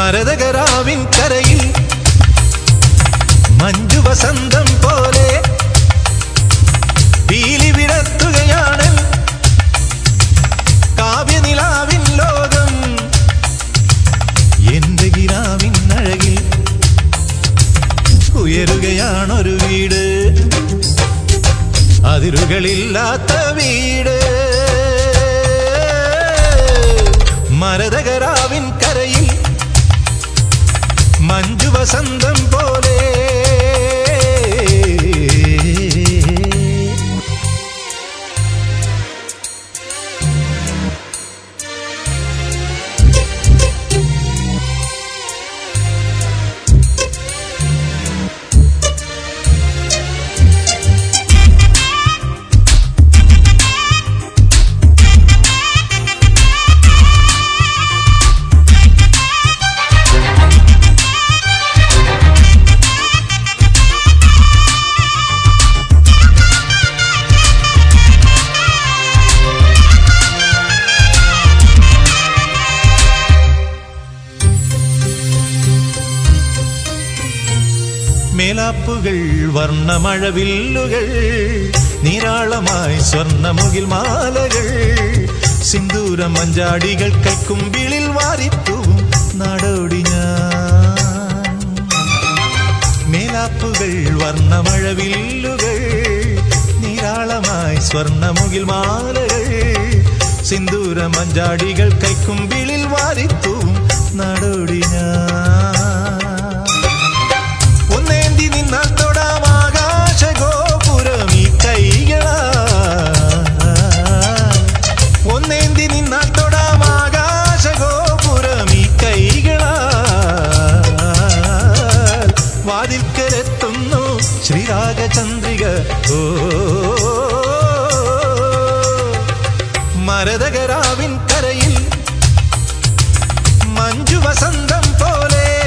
മരതകരാവിൻ കരയിൽ മഞ്ജു വസന്തം പോലെ പീലി വിടത്തുകയാണ് കാവ്യനിലാവിൻ ലോകം എന്റെ ഗിരാവിൻ അഴകിൽ ഉയരുകയാണൊരു വീട്. അതിരുകളില്ലാത്ത വീട്. മരതകരാവിൻ മഞ്ജു മേലാപ്പുകൾ വർണമഴവില്ലുകൾ നീരാളമായി സ്വർണമുകിൽ മാലകൾ സിന്ദൂര മഞ്ചാടികൾ കൈക്കുമ്പിളിൽ വാരിത്തൂവും നാടോടി ഞാൻ. മേലാപ്പുകൾ വർണമഴവില്ലുകൾ നീരാളമായി സ്വർണമുകിൽ മാലകൾ സിന്ദൂര മഞ്ചാടികൾ കൈക്കുമ്പിളിൽ വാരിത്തൂവും നാടോടി ഞാൻ. ശ്രീരാഗചന്ദ്രിക ഓ മരതകരാവിൻ കരയിൽ മഞ്ജു വസന്തം പോലെ ഉയരുകയാണൊരു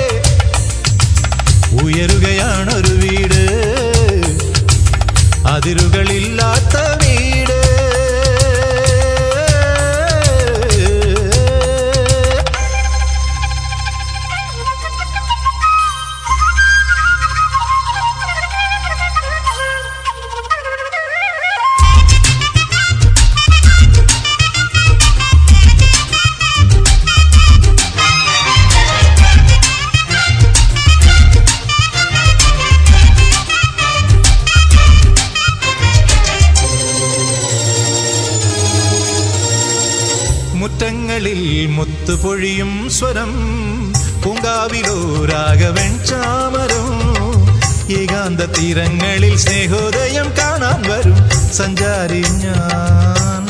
മുറ്റങ്ങളിൽ മുത്തുപൊഴിയും സ്വരം. പൂങ്കാവിലോ രാഘവൻ ചാമരം. ഏകാന്ത തീരങ്ങളിൽ സ്നേഹോദയം കാണാൻ വരും സഞ്ചാരി ഞാൻ.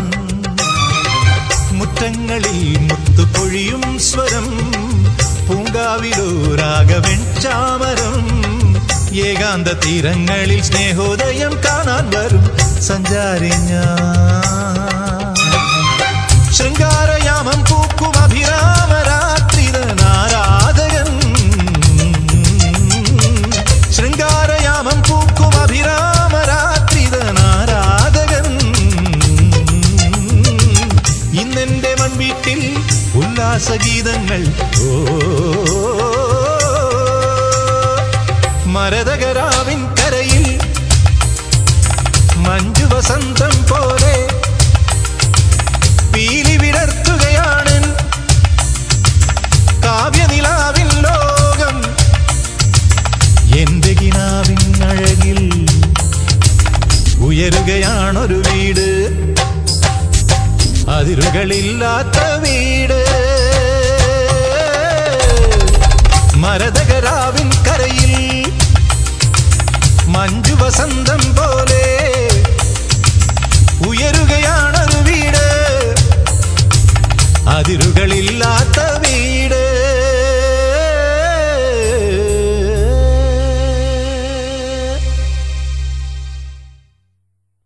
മുറ്റങ്ങളിൽ മുത്തുപൊഴിയും സ്വരം. പൂങ്കാവിലോ രാഘവൻ ചാമരം. ഏകാന്ത തീരങ്ങളിൽ സ്നേഹോദയം കാണാൻ വരും സഞ്ചാരി ഞാൻ. ഉല്ലാസഗീതങ്ങൾ ഓ മരതകരാവിൻ കരയിൽ മഞ്ജു വസന്തം പോലെ പീലി വിടർത്തുകയാണ് കാവ്യനിലാവിൻ ലോകം. എന്റെ കിനാവിൻ അഴകിൽ ഉയരുകയാണൊരു വീട്. അതിരുകളില്ലാത്ത വീട് മരതകരാവിൻ കരയിൽ മഞ്ജു വസന്തം പോലെ ഉയരുകയാണൊരു വീട് അതിരു